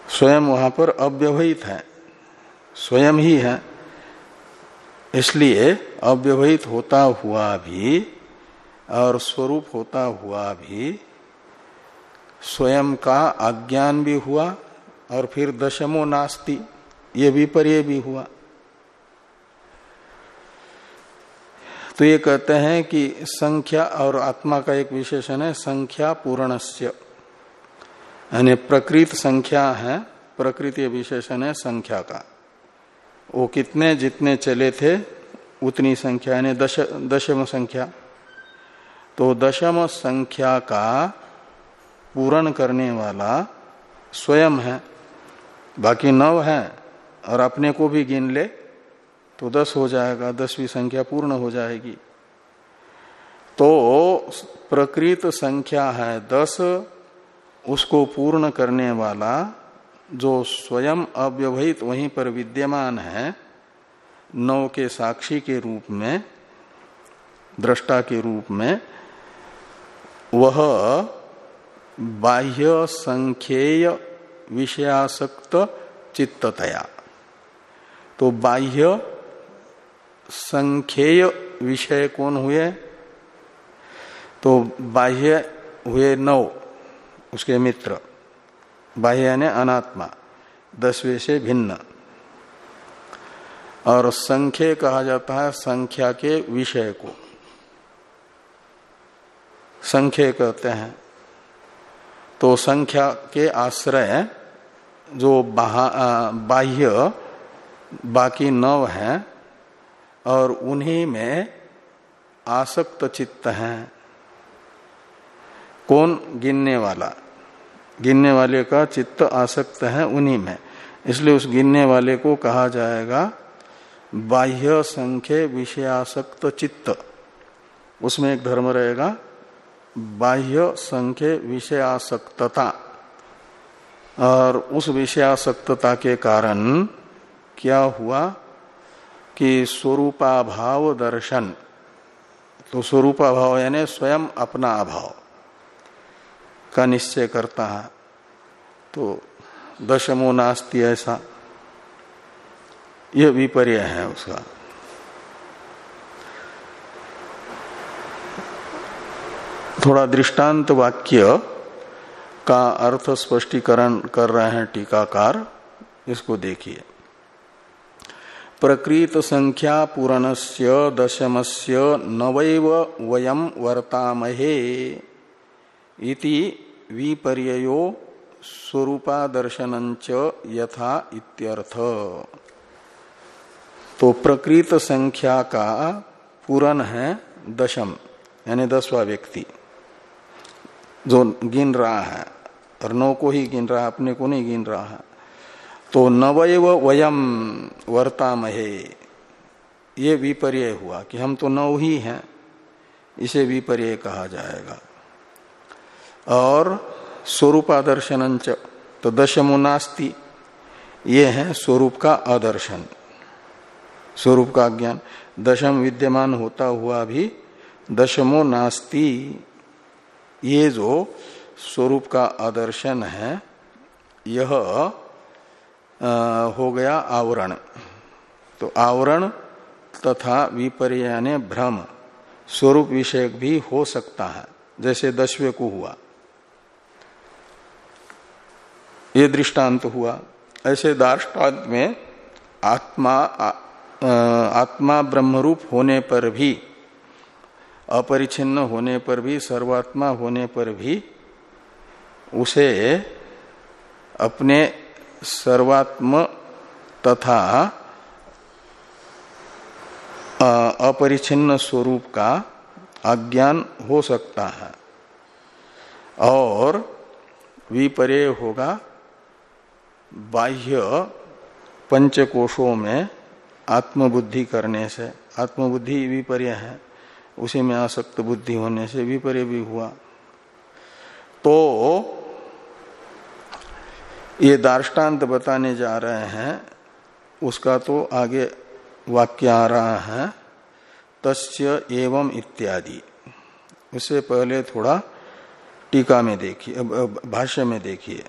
स्वयं वहाँ पर अव्यवहित है। स्वयं ही है। इसलिए अव्यवहित होता हुआ भी और स्वरूप होता हुआ भी स्वयं का अज्ञान भी हुआ और फिर दशमो नास्ति, ये विपर्य भी हुआ। तो ये कहते हैं कि संख्या और आत्मा का एक विशेषण है, संख्या पूर्णस्य। यानी प्रकृत संख्या है, प्रकृति विशेषण है संख्या का। वो कितने जितने चले थे, उतनी संख्या, यानी दश, दशम संख्या। तो दशम संख्या का पूर्ण करने वाला स्वयं है, बाकी नव है, और अपने को भी गिन ले। तो दस हो जाएगा, दसवीं संख्या पूर्ण हो जाएगी। तो प्रकृत संख्या है दस, उसको पूर्ण करने वाला जो स्वयं अव्यवहित वहीं पर विद्यमान है, नौ के साक्षी के रूप में, दृष्टा के रूप में, वह बाह्य संख्येय विषयासक्त चित्ततया। तो बाह्य संख्येय विषय कौन हुए? तो बाह्य हुए नौ, उसके मित्र। बाह्य यानी अनात्मा, दसवें से भिन्न। और संख्य कहा जाता है संख्या के विषय को। संख्य कहते हैं। तो संख्या के आश्रय, जो बाह्य बाकी नव हैं और उन्हीं में आसक्त चित्त हैं। कौन गिनने वाला? गिनने वाले का चित्त आसक्त है उन्हीं में। इसलिए उस गिनने वाले को कहा जाएगा, बाह्य संख्य विषयासक्त चित्त। उसमें एक धर्म रहेगा, बाह्य संख्य विषयासक्तता। और उस विषयासक्तता के कारण क्या हुआ? कि स्वरूपाभाव दर्शन। तो स्वरूपाभाव यानी स्वयं अपना अभाव का निश्चय करता है। तो दशमो नास्ति ऐसा। यह विपर्य है उसका। थोड़ा दृष्टांत वाक्य का अर्थ स्पष्टीकरण कर रहे हैं टीकाकार, इसको देखिए। प्रकृत संख्या पूरणस्य दशमस्य नवैव वयम वर्तामहे इति विपर्यो स्वरूपादर्शन यथा इत्यर्थ। तो प्रकृत संख्या का पूरण है दशम, यानी दसवा व्यक्ति। जो गिन रहा है, और नौ को ही गिन रहा है, अपने को नहीं गिन रहा है। तो नवयव वयम वर्तामहे। ये विपर्य हुआ कि हम तो नव ही हैं, इसे विपर्य कहा जाएगा। और स्वरूपादर्शन तो दशमो नास्ति, ये है स्वरूप का आदर्शन। स्वरूप का ज्ञान, दशम विद्यमान होता हुआ भी दशमो नास्ति, ये जो स्वरूप का आदर्शन है, यह हो गया आवरण। तो आवरण तथा विपर्य भ्रम, स्वरूप विषय भी हो सकता है, जैसे दसवे को हुआ। ये दृष्टांत हुआ। ऐसे दार्ष्टान्त में आत्मा आत्मा ब्रह्मरूप होने पर भी अपरिचिन्न होने पर भी, सर्वात्मा होने पर भी, उसे अपने सर्वात्म तथा अपरिचिन्न स्वरूप का अज्ञान हो सकता है। और विपर्य होगा बाह्य पंचकोशों में आत्मबुद्धि करने से। आत्मबुद्धि विपर्य है, उसी में आसक्त बुद्धि होने से विपर्य भी हुआ। तो ये दार्ष्टान्त बताने जा रहे हैं, उसका तो आगे वाक्य आ रहा है, तस्य एवं इत्यादि। उससे पहले थोड़ा टीका में देखिए भाष्य में देखिए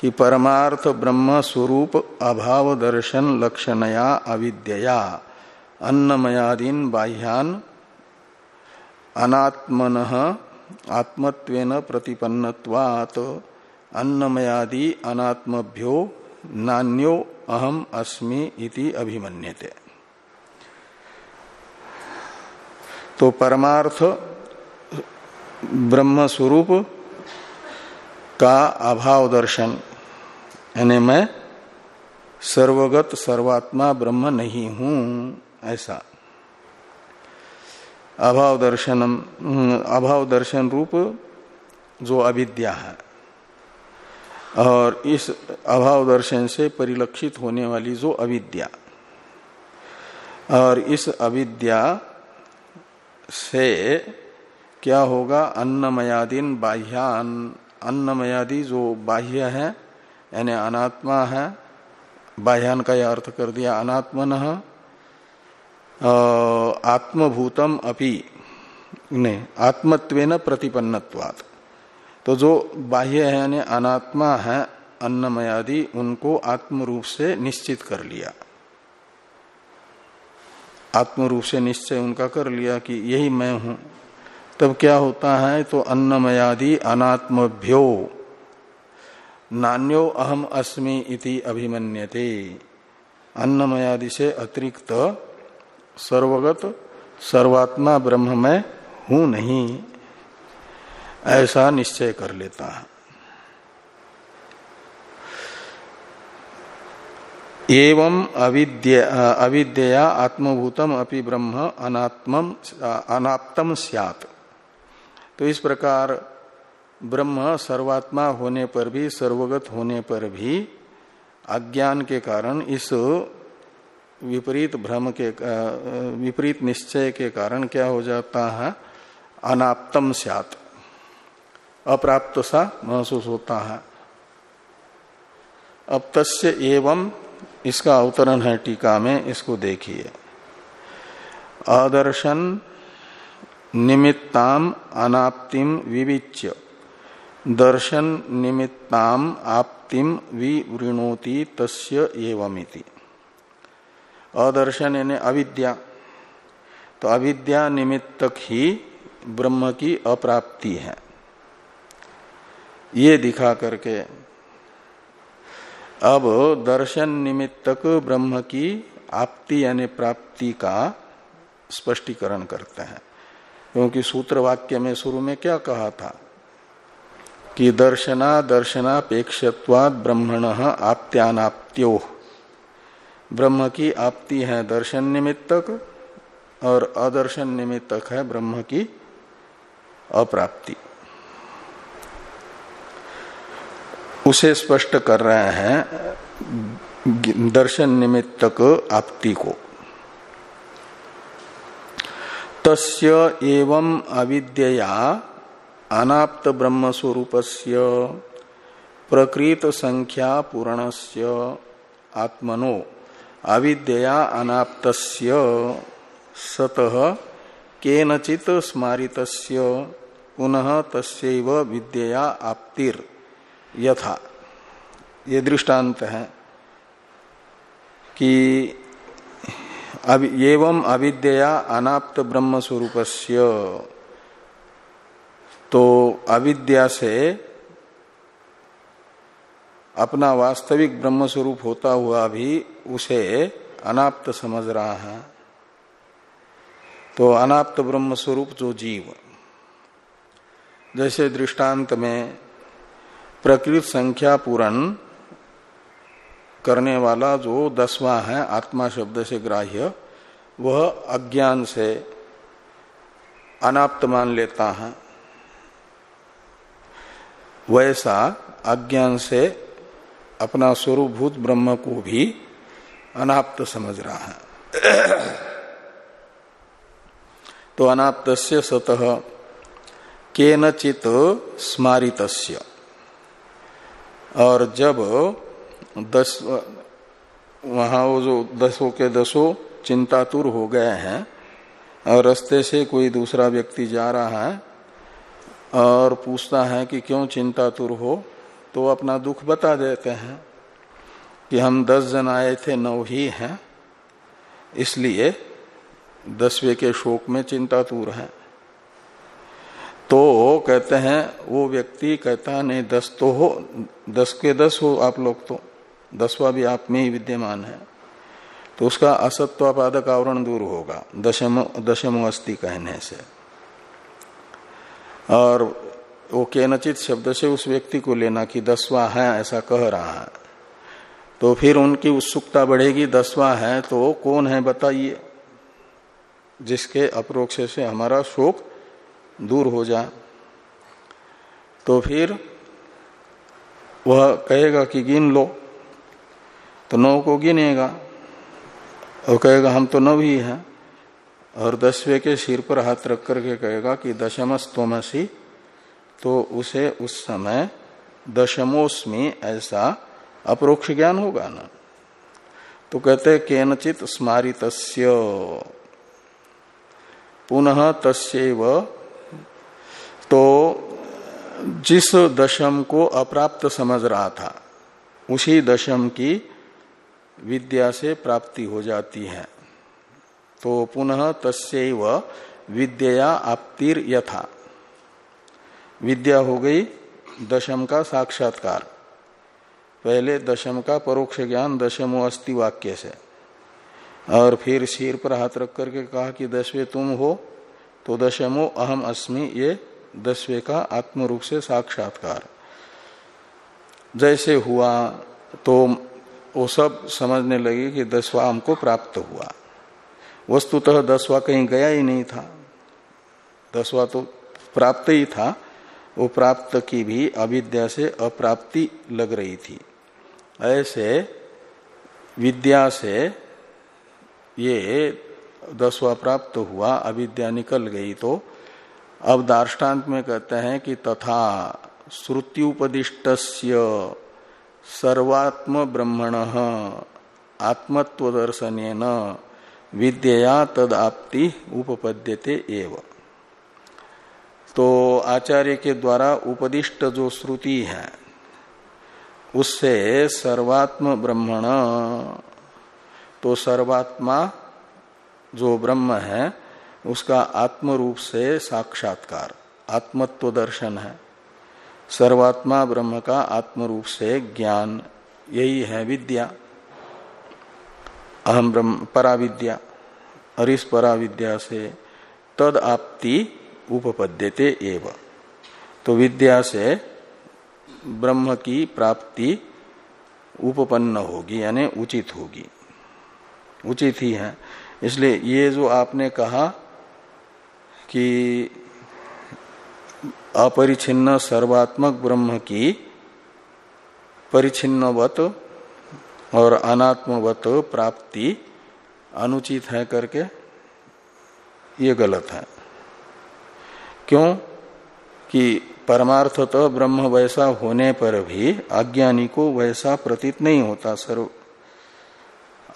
कि परमार्थ ब्रह्म स्वरूप अभाव दर्शन लक्षणया अविद्यया, अन्नमयादीन बाह्यान अनात्मन आत्मत्वेन प्रतिपन्नवात अन्नमयादि अनात्मभ्यो नान्यो अहम अस्मि इति अभिमन्यते। तो परमार्थ ब्रह्म स्वरूप का अभाव दर्शन यानी मैं सर्वगत, सर्वात्मा, ब्रह्म नहीं हूँ, ऐसा। अभाव दर्शनम अभाव दर्शन रूप जो अविद्या है। और इस अभाव दर्शन से परिलक्षित होने वाली जो अविद्या। और इस अविद्या से क्या होगा? अन्नमयादीन बाह्यान, अन्नमयादि जो बाह्य है, यानी अनात्मा है, बाह्यान का यह अर्थ कर दिया, अनात्मन आत्मभूतम अपि ने आत्मत्वेन प्रतिपन्नत्वात्। तो जो बाह्य है यानी अनात्मा है, अन्नमयादि, उनको आत्म रूप से निश्चित कर लिया। आत्म रूप से निश्चय उनका कर लिया कि यही मैं हूँ। तब क्या होता है? तो अन्नमयादि अनात्मभ्यो। नान्यो अहम अस्मि इति अभिमन्यते। अन्नमयादि से अतिरिक्त सर्वगत, सर्वात्मा ब्रह्म में हूँ नहीं। ऐसा निश्चय कर लेता है। एवं अविद्या अविद्या आत्मभूतम अपि ब्रह्म अनात्म अनाप्तम सियात। तो इस प्रकार ब्रह्म सर्वात्मा होने पर भी, सर्वगत होने पर भी अज्ञान के कारण, इस विपरीत भ्रम के विपरीत निश्चय के कारण क्या हो जाता है? अनाप्तम स्यात। अप्राप्त सा महसूस होता है। अब तस्य एवं इसका अवतरण है टीका में, इसको देखिए। आदर्शन निमित्ताम अनाप्तिम विविच्य। दर्शन निमित्ताम आप्तिम विवृणोति तस्य एवमिति। अदर्शन यानी अविद्या। तो अविद्या निमित्तक ही ब्रह्म की अप्राप्ति है। ये दिखा करके। अब दर्शन निमित्तक ब्रह्म की आपति यानी प्राप्ति का स्पष्टीकरण करते हैं। क्योंकि सूत्र वाक्य में शुरू में क्या कहा था? कि दर्शना दर्शनापेक्षवाद ब्रह्मण आप्त्यानाप्त्यो। ब्रह्म की आपति है दर्शन निमित्तक और अदर्शन निमित्तक है ब्रह्म की अप्राप्ति। उसे स्पष्ट कर रहे हैं, दर्शन निमित्तक आपति को। तस्य एवं अविद्या अनाप्त ब्रह्म स्वरूप प्रकृत संख्या पूरणस्य आत्मनो अविद्या अनाप्त सतः केनचित स्मारित पुनः तस्व विद्या आप्तिर। यथा ये दृष्टांत है कि एवं अविद्या अनाप्त ब्रह्म स्वरूप तो अविद्या से अपना वास्तविक ब्रह्म स्वरूप होता हुआ भी उसे अनाप्त समझ रहा है। तो अनाप्त ब्रह्म स्वरूप जो जीव, जैसे दृष्टांत में प्रकृत संख्या पूरण करने वाला जो दसवां है, आत्मा शब्द से ग्राह्य, वह अज्ञान से अनाप्त मान लेता है। वैसा अज्ञान से अपना स्वरूपभूत ब्रह्म को भी अनाप्त समझ रहा है। तो अनाप्त सतह केनचित स्मारितस्य। और जब दस, वहाँ वो जो दसों के दसों चिंतातुर हो गए हैं, और रस्ते से कोई दूसरा व्यक्ति जा रहा है, और पूछता है कि क्यों चिंतातुर हो तो अपना दुख बता देते हैं कि हम दस जन आए थे, नौ ही हैं, इसलिए दसवें के शोक में चिंतातुर हैं। तो कहते हैं, वो व्यक्ति कहता, नहीं, दस तो हो, दस के दस हो आप लोग तो। दसवा भी आप में ही विद्यमान है। तो उसका असत्वापादक आवरण दूर होगा, दशम दशम अस्थि कहने से। और वो केनचित शब्द से उस व्यक्ति को लेना कि दसवा है, ऐसा कह रहा है। तो फिर उनकी उत्सुकता बढ़ेगी, दसवा है तो कौन है बताइए। जिसके अप्रोक्ष से हमारा शोक दूर हो जाए तो फिर वह कहेगा कि गिन लो। तो नौ को गिनेगा और कहेगा, हम तो नव ही हैं। और दसवें के सिर पर हाथ रख करके कहेगा कि दशमस तोमसी तो उसे उस समय दशमोस्मी ऐसा अप्रोक्ष ज्ञान होगा ना। तो कहते केनचित स्मारित पुनः तस्व तो जिस दशम को अप्राप्त समझ रहा था, उसी दशम की विद्या से प्राप्ति हो जाती है। तो पुनः तस्व विद्या आपतिर यथा। विद्या हो गई दशम का साक्षात्कार। पहले दशम का परोक्ष ज्ञान दशमो अस्थि वाक्य से। और फिर सिर पर हाथ रख करके कहा कि दसवें तुम हो तो दशमो अहम अस्मि ये दसवें का आत्म रूप से साक्षात्कार। जैसे हुआ तो वो सब समझने लगे कि दसवा हमको प्राप्त हुआ। वस्तुतः दसवा कहीं गया ही नहीं था। दसवा तो प्राप्त ही था। वो प्राप्त की भी अविद्या से अप्राप्ति लग रही थी। ऐसे विद्या से ये दसवा प्राप्त हुआ, अविद्या निकल गई तो अब दार्ष्टान्त में कहते हैं कि तथा श्रुत्युपदिष्ट सर्वात्म ब्रह्मण आत्मत्व दर्शन विद्या तदाप्ति उपपद्यते एवं। तो आचार्य के द्वारा उपदिष्ट जो श्रुति है, उससे सर्वात्म ब्रह्मण तो सर्वात्मा जो ब्रह्म है उसका आत्म रूप से साक्षात्कार आत्मत्व दर्शन है। सर्वात्मा ब्रह्म का आत्म रूप से ज्ञान, यही है विद्या। अहम ब्रह्म, पराविद्या, और इस पराविद्या से तद आपति उपपद्यते एव। तो विद्या से ब्रह्म की प्राप्ति उपपन्न होगी, यानी उचित होगी। उचित ही है। इसलिए ये जो आपने कहा कि अपरिछिन्न सर्वात्मक ब्रह्म की परिचिन्नवत और अनात्मवत प्राप्ति अनुचित है करके ये गलत है। क्यों? कि परमार्थतः ब्रह्म वैसा होने पर भी अज्ञानी को वैसा प्रतीत नहीं होता, सर्व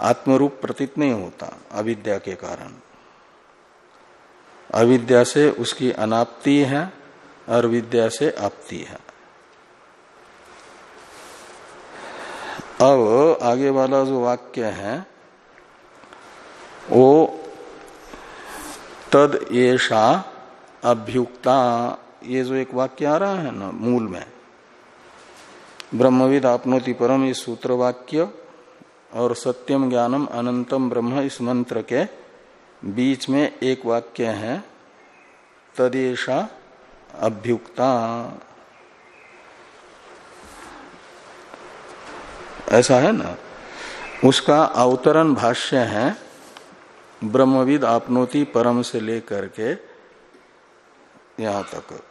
आत्मरूप प्रतीत नहीं होता अविद्या के कारण। अविद्या से उसकी अनाप्ति है, और विद्या से आपती है। अब आगे वाला जो वाक्य है, वो तद येषा अभ्युक्ता, ये जो एक वाक्य आ रहा है ना, मूल में। ब्रह्मविद आपनोति परम इस सूत्र वाक्य, और सत्यम ज्ञानम अनंतम ब्रह्म इस मंत्र के बीच में एक वाक्य है तदेशा अभ्युक्ता। ऐसा है ना? उसका अवतरण भाष्य है, ब्रह्मविद आपनोति परम से लेकर के यहाँ तक।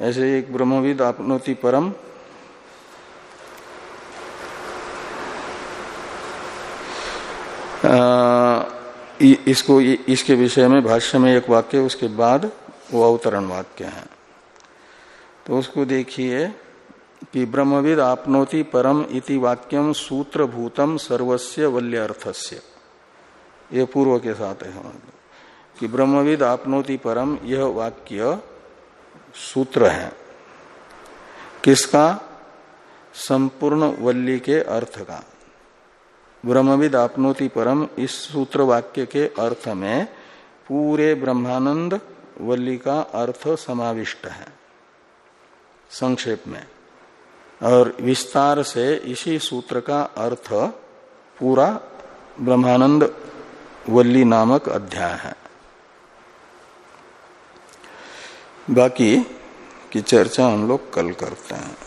ऐसे एक ब्रह्मविद आपनोति परम इसको इसके विषय में भाष्य में एक वाक्य, उसके बाद वो अवतरण वाक्य है। तो उसको देखिए कि ब्रह्मविद आपनोति परम इति वाक्यम सूत्रभूतम सर्वस्य वल्य अर्थस्य ये पूर्व के साथ है। कि ब्रह्मविद आपनोति परम यह वाक्य सूत्र है। किसका? संपूर्ण वल्ली के अर्थ का। ब्रह्मविद आपनोति परम इस सूत्र वाक्य के अर्थ में पूरे ब्रह्मानंद वल्ली का अर्थ समाविष्ट है। संक्षेप में। और विस्तार से इसी सूत्र का अर्थ पूरा ब्रह्मानंद वल्ली नामक अध्याय है। बाकी की चर्चा हम लोग कल करते हैं।